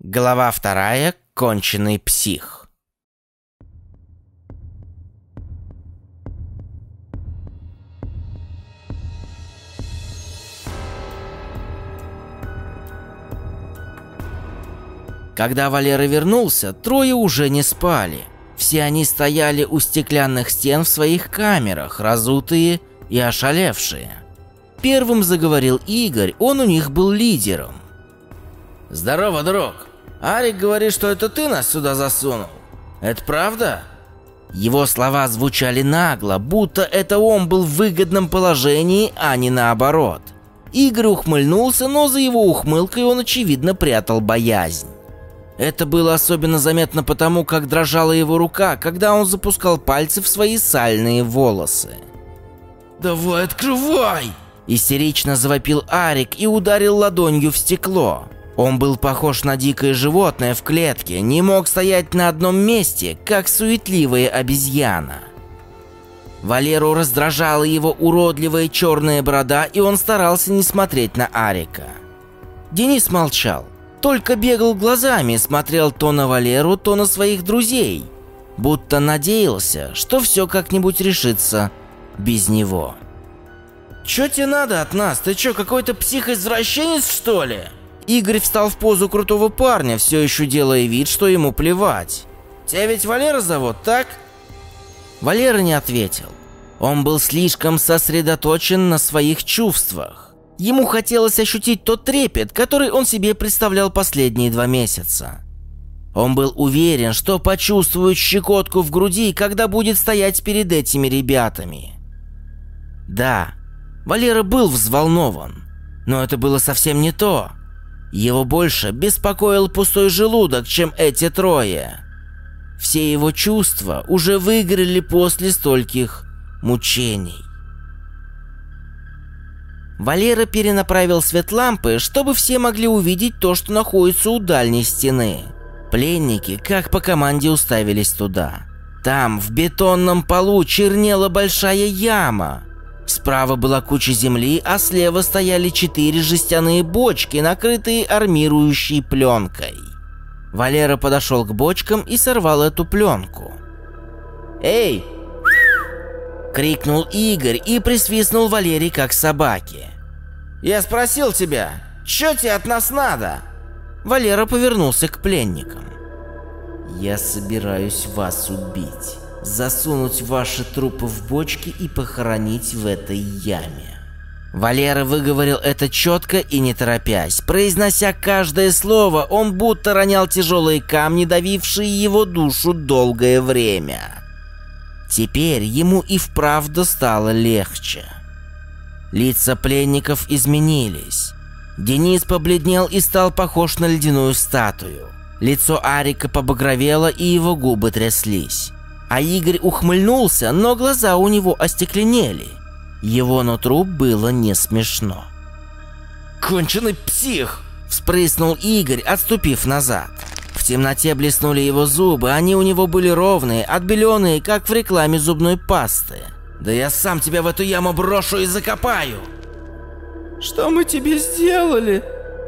Глава вторая. Конченый псих. Когда Валера вернулся, трое уже не спали. Все они стояли у стеклянных стен в своих камерах, разутые и ошалевшие. Первым заговорил Игорь, он у них был лидером. «Здорово, друг. Арик говорит, что это ты нас сюда засунул. Это правда?» Его слова звучали нагло, будто это он был в выгодном положении, а не наоборот. Игорь ухмыльнулся, но за его ухмылкой он, очевидно, прятал боязнь. Это было особенно заметно потому, как дрожала его рука, когда он запускал пальцы в свои сальные волосы. «Давай, открывай!» Истерично завопил Арик и ударил ладонью в стекло. Он был похож на дикое животное в клетке, не мог стоять на одном месте, как суетливая обезьяна. Валеру раздражала его уродливая черная борода, и он старался не смотреть на Арика. Денис молчал, только бегал глазами, смотрел то на Валеру, то на своих друзей, будто надеялся, что все как-нибудь решится без него. «Чё тебе надо от нас? Ты чё, какой-то психоизвращенец, что ли?» Игорь встал в позу крутого парня, все еще делая вид, что ему плевать. «Тебя ведь Валера зовут, так?» Валера не ответил. Он был слишком сосредоточен на своих чувствах. Ему хотелось ощутить тот трепет, который он себе представлял последние два месяца. Он был уверен, что почувствует щекотку в груди, когда будет стоять перед этими ребятами. Да, Валера был взволнован, но это было совсем не то. Его больше беспокоил пустой желудок, чем эти трое. Все его чувства уже выиграли после стольких мучений. Валера перенаправил свет лампы, чтобы все могли увидеть то, что находится у дальней стены. Пленники, как по команде, уставились туда. Там, в бетонном полу, чернела большая яма. Справа была куча земли, а слева стояли четыре жестяные бочки, накрытые армирующей пленкой. Валера подошел к бочкам и сорвал эту пленку. «Эй!» — крикнул Игорь и присвистнул Валерий как собаки. «Я спросил тебя, что тебе от нас надо?» Валера повернулся к пленникам. «Я собираюсь вас убить» засунуть ваши трупы в бочки и похоронить в этой яме. Валера выговорил это четко и не торопясь. Произнося каждое слово, он будто ронял тяжелые камни, давившие его душу долгое время. Теперь ему и вправду стало легче. Лица пленников изменились. Денис побледнел и стал похож на ледяную статую. Лицо Арика побагровело, и его губы тряслись. А Игорь ухмыльнулся, но глаза у него остекленели. Его нутру было не смешно. «Конченый псих!» – вспрыснул Игорь, отступив назад. В темноте блеснули его зубы, они у него были ровные, отбеленные, как в рекламе зубной пасты. «Да я сам тебя в эту яму брошу и закопаю!» «Что мы тебе сделали?»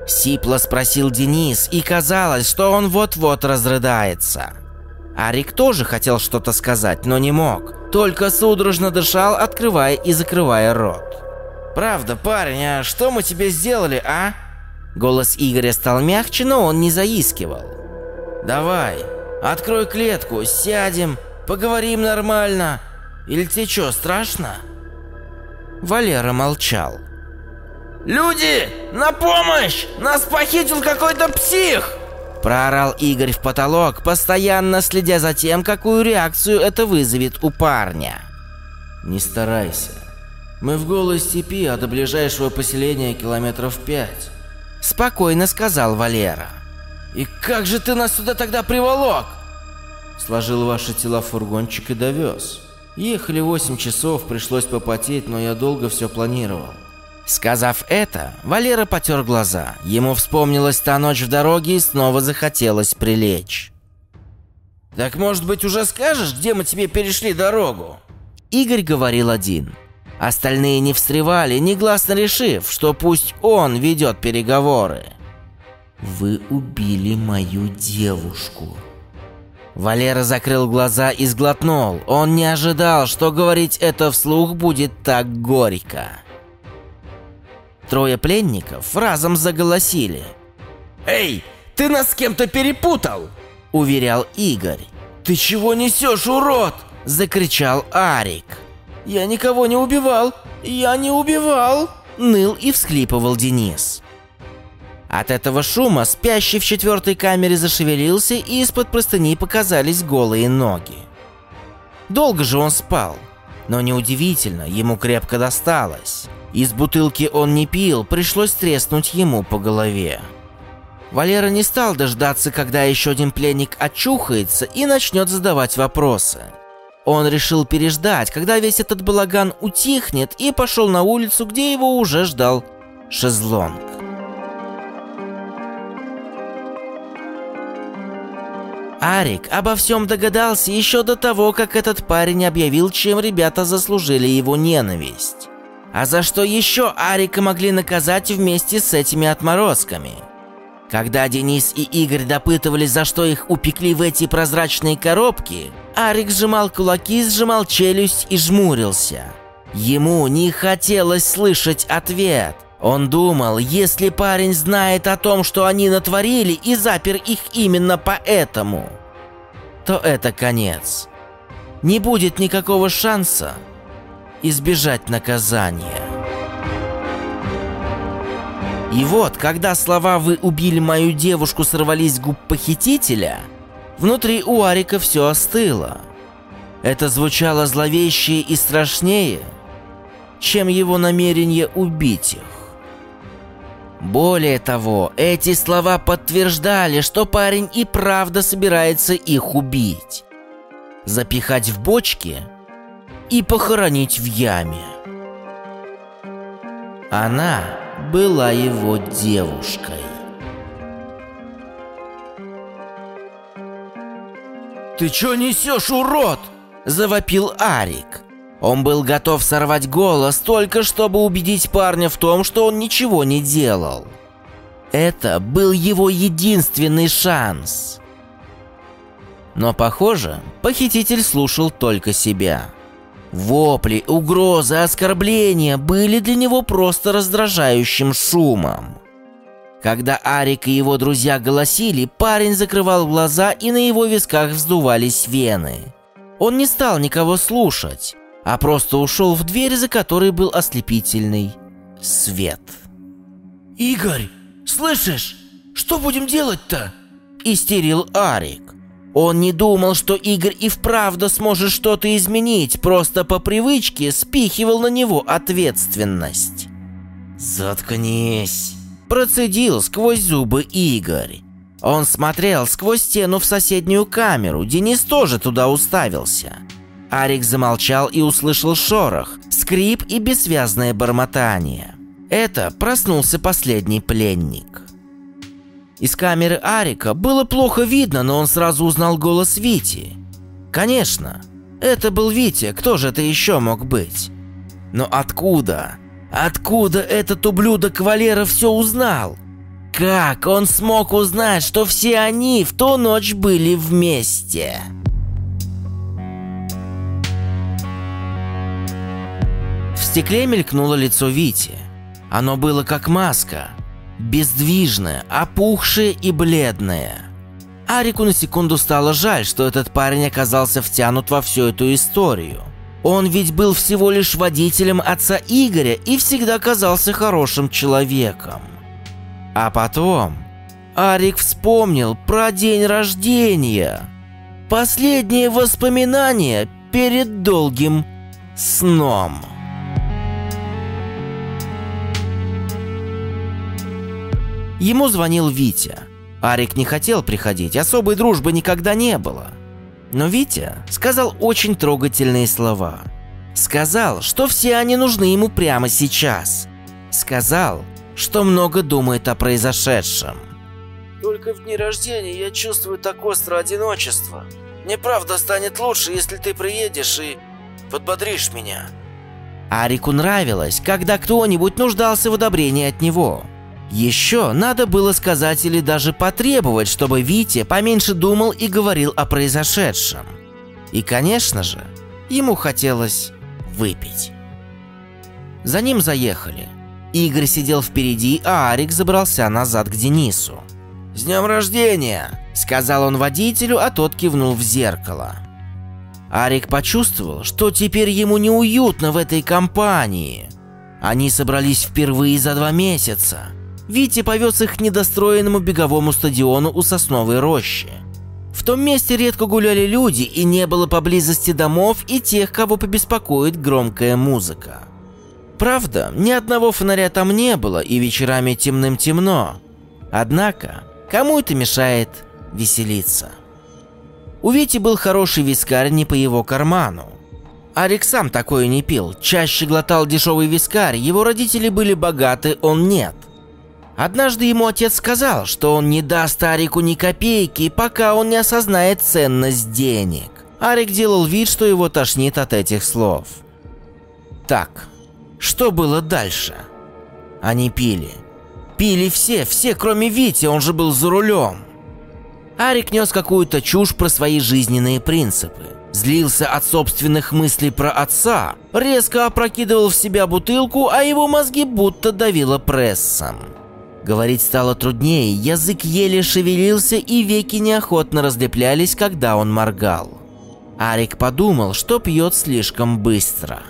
Сипло спросил Денис, и казалось, что он вот-вот разрыдается. Арик тоже хотел что-то сказать, но не мог. Только судорожно дышал, открывая и закрывая рот. «Правда, парень, а что мы тебе сделали, а?» Голос Игоря стал мягче, но он не заискивал. «Давай, открой клетку, сядем, поговорим нормально. Или тебе что, страшно?» Валера молчал. «Люди, на помощь! Нас похитил какой-то псих!» Проорал Игорь в потолок, постоянно следя за тем, какую реакцию это вызовет у парня. «Не старайся. Мы в голой степи, а до ближайшего поселения километров пять», — спокойно сказал Валера. «И как же ты нас сюда тогда приволок?» «Сложил ваши тела в фургончик и довез. Ехали 8 часов, пришлось попотеть, но я долго все планировал. Сказав это, Валера потер глаза. Ему вспомнилась та ночь в дороге и снова захотелось прилечь. «Так, может быть, уже скажешь, где мы тебе перешли дорогу?» Игорь говорил один. Остальные не встревали, негласно решив, что пусть он ведет переговоры. Вы убили мою девушку. Валера закрыл глаза и сглотнул. Он не ожидал, что говорить это вслух будет так горько. Трое пленников разом заголосили. «Эй, ты нас с кем-то перепутал!» – уверял Игорь. «Ты чего несешь, урод?» – закричал Арик. «Я никого не убивал! Я не убивал!» – ныл и всхлипывал Денис. От этого шума спящий в четвертой камере зашевелился, и из-под простыни показались голые ноги. Долго же он спал, но неудивительно, ему крепко досталось. Из бутылки он не пил, пришлось треснуть ему по голове. Валера не стал дождаться, когда еще один пленник очухается и начнет задавать вопросы. Он решил переждать, когда весь этот балаган утихнет, и пошел на улицу, где его уже ждал шезлонг. Арик обо всем догадался еще до того, как этот парень объявил, чем ребята заслужили его ненависть. А за что еще Арика могли наказать вместе с этими отморозками? Когда Денис и Игорь допытывались, за что их упекли в эти прозрачные коробки, Арик сжимал кулаки, сжимал челюсть и жмурился. Ему не хотелось слышать ответ – он думал, если парень знает о том, что они натворили и запер их именно поэтому, то это конец. Не будет никакого шанса избежать наказания. И вот, когда слова «Вы убили мою девушку» сорвались с губ похитителя, внутри у Арика все остыло. Это звучало зловеще и страшнее, чем его намерение убить их. Более того, эти слова подтверждали, что парень и правда собирается их убить. Запихать в бочки и похоронить в яме. Она была его девушкой. «Ты чё несешь, урод?» – завопил Арик. Он был готов сорвать голос только чтобы убедить парня в том, что он ничего не делал. Это был его единственный шанс. Но, похоже, похититель слушал только себя. Вопли, угрозы, оскорбления были для него просто раздражающим шумом. Когда Арик и его друзья голосили, парень закрывал глаза и на его висках вздувались вены. Он не стал никого слушать а просто ушел в дверь, за которой был ослепительный свет. «Игорь, слышишь? Что будем делать-то?» – истерил Арик. Он не думал, что Игорь и вправду сможет что-то изменить, просто по привычке спихивал на него ответственность. «Заткнись!» – процедил сквозь зубы Игорь. Он смотрел сквозь стену в соседнюю камеру, Денис тоже туда уставился – Арик замолчал и услышал шорох, скрип и бессвязное бормотание. Это проснулся последний пленник. Из камеры Арика было плохо видно, но он сразу узнал голос Вити. Конечно, это был Витя, кто же это еще мог быть? Но откуда? Откуда этот ублюдок Валера все узнал? Как он смог узнать, что все они в ту ночь были вместе? стекле мелькнуло лицо Вити. Оно было как маска, бездвижное, опухшее и бледное. Арику на секунду стало жаль, что этот парень оказался втянут во всю эту историю. Он ведь был всего лишь водителем отца Игоря и всегда казался хорошим человеком. А потом Арик вспомнил про день рождения. Последнее воспоминание перед долгим сном. Ему звонил Витя. Арик не хотел приходить, особой дружбы никогда не было. Но Витя сказал очень трогательные слова. Сказал, что все они нужны ему прямо сейчас. Сказал, что много думает о произошедшем. Только в дни рождения я чувствую так остро одиночество. Мне правда станет лучше, если ты приедешь и подбодришь меня. Арику нравилось, когда кто-нибудь нуждался в одобрении от него. Еще надо было сказать или даже потребовать, чтобы Витя поменьше думал и говорил о произошедшем. И, конечно же, ему хотелось выпить. За ним заехали. Игорь сидел впереди, а Арик забрался назад к Денису. «С днем рождения!» – сказал он водителю, а тот кивнул в зеркало. Арик почувствовал, что теперь ему неуютно в этой компании. Они собрались впервые за два месяца. Витя повез их к недостроенному беговому стадиону у Сосновой рощи. В том месте редко гуляли люди и не было поблизости домов и тех, кого побеспокоит громкая музыка. Правда, ни одного фонаря там не было и вечерами темным-темно. Однако, кому это мешает веселиться? У Вити был хороший вискарь не по его карману. Арик сам такое не пил, чаще глотал дешевый вискарь, его родители были богаты, он нет. Однажды ему отец сказал, что он не даст Арику ни копейки, пока он не осознает ценность денег. Арик делал вид, что его тошнит от этих слов. Так, что было дальше? Они пили. Пили все, все, кроме Вити, он же был за рулем. Арик нес какую-то чушь про свои жизненные принципы. Злился от собственных мыслей про отца, резко опрокидывал в себя бутылку, а его мозги будто давило прессом. Говорить стало труднее, язык еле шевелился и веки неохотно разлеплялись, когда он моргал. Арик подумал, что пьет слишком быстро.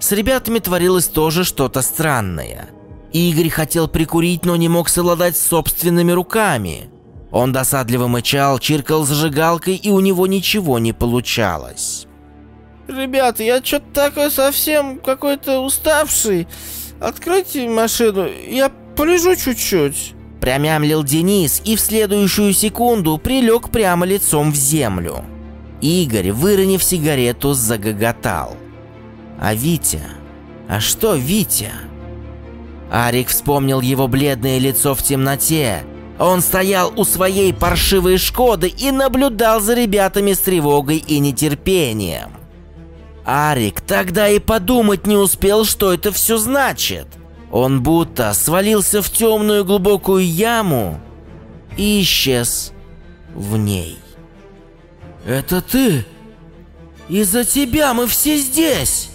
С ребятами творилось тоже что-то странное. Игорь хотел прикурить, но не мог совладать собственными руками. Он досадливо мычал, чиркал зажигалкой, и у него ничего не получалось. «Ребята, я что-то такой совсем какой-то уставший. Откройте машину, я полежу чуть-чуть». Промямлил Денис и в следующую секунду прилег прямо лицом в землю. Игорь, выронив сигарету, загоготал. А Витя? А что Витя? Арик вспомнил его бледное лицо в темноте, он стоял у своей паршивой Шкоды и наблюдал за ребятами с тревогой и нетерпением. Арик тогда и подумать не успел, что это все значит. Он будто свалился в темную глубокую яму и исчез в ней. «Это ты? Из-за тебя мы все здесь!»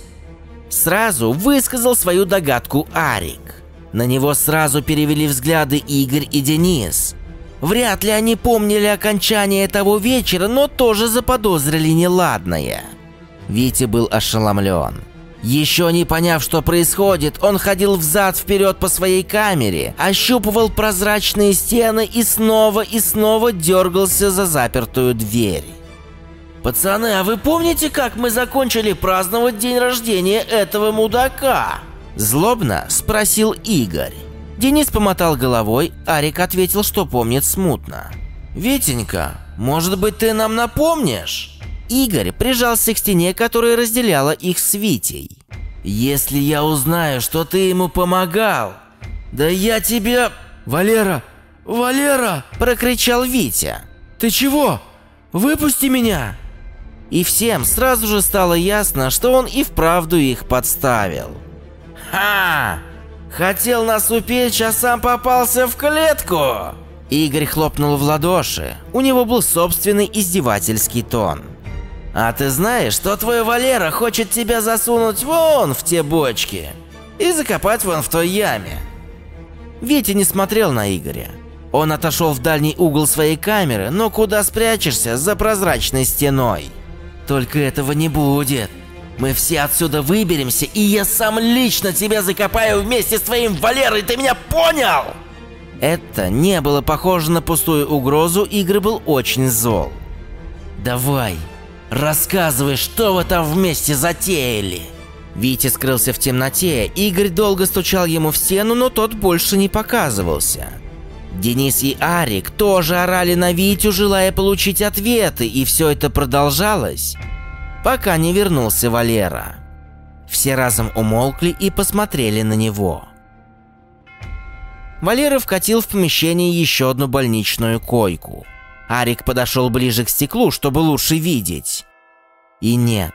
Сразу высказал свою догадку Арик. На него сразу перевели взгляды Игорь и Денис. Вряд ли они помнили окончание того вечера, но тоже заподозрили неладное. Витя был ошеломлен. Еще не поняв, что происходит, он ходил взад-вперед по своей камере, ощупывал прозрачные стены и снова и снова дергался за запертую дверь. «Пацаны, а вы помните, как мы закончили праздновать день рождения этого мудака?» Злобно спросил Игорь. Денис помотал головой, Арик ответил, что помнит смутно. «Витенька, может быть, ты нам напомнишь?» Игорь прижался к стене, которая разделяла их с Витей. «Если я узнаю, что ты ему помогал, да я тебя...» «Валера! Валера!» – прокричал Витя. «Ты чего? Выпусти меня!» И всем сразу же стало ясно, что он и вправду их подставил. «Ха! Хотел нас упечь, а сам попался в клетку!» Игорь хлопнул в ладоши. У него был собственный издевательский тон. «А ты знаешь, что твой Валера хочет тебя засунуть вон в те бочки и закопать вон в той яме?» Витя не смотрел на Игоря. Он отошел в дальний угол своей камеры, но куда спрячешься за прозрачной стеной? «Только этого не будет!» Мы все отсюда выберемся, и я сам лично тебя закопаю вместе с твоим Валерой, ты меня понял? Это не было похоже на пустую угрозу, Игорь был очень зол. Давай, рассказывай, что вы там вместе затеяли. Витя скрылся в темноте, Игорь долго стучал ему в стену, но тот больше не показывался. Денис и Арик тоже орали на Витю, желая получить ответы, и все это продолжалось пока не вернулся Валера. Все разом умолкли и посмотрели на него. Валера вкатил в помещение еще одну больничную койку. Арик подошел ближе к стеклу, чтобы лучше видеть. И нет.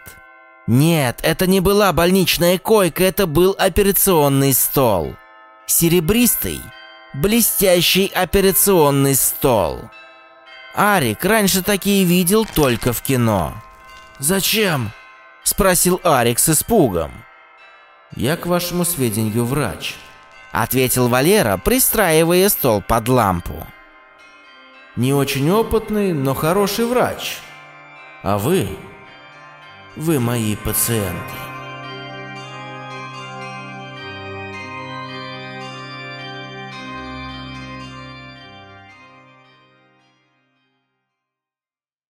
Нет, это не была больничная койка, это был операционный стол. Серебристый, блестящий операционный стол. Арик раньше такие видел только в кино. Зачем? Спросил Арик с испугом. Я, к вашему сведению, врач. Ответил Валера, пристраивая стол под лампу. Не очень опытный, но хороший врач. А вы? Вы мои пациенты.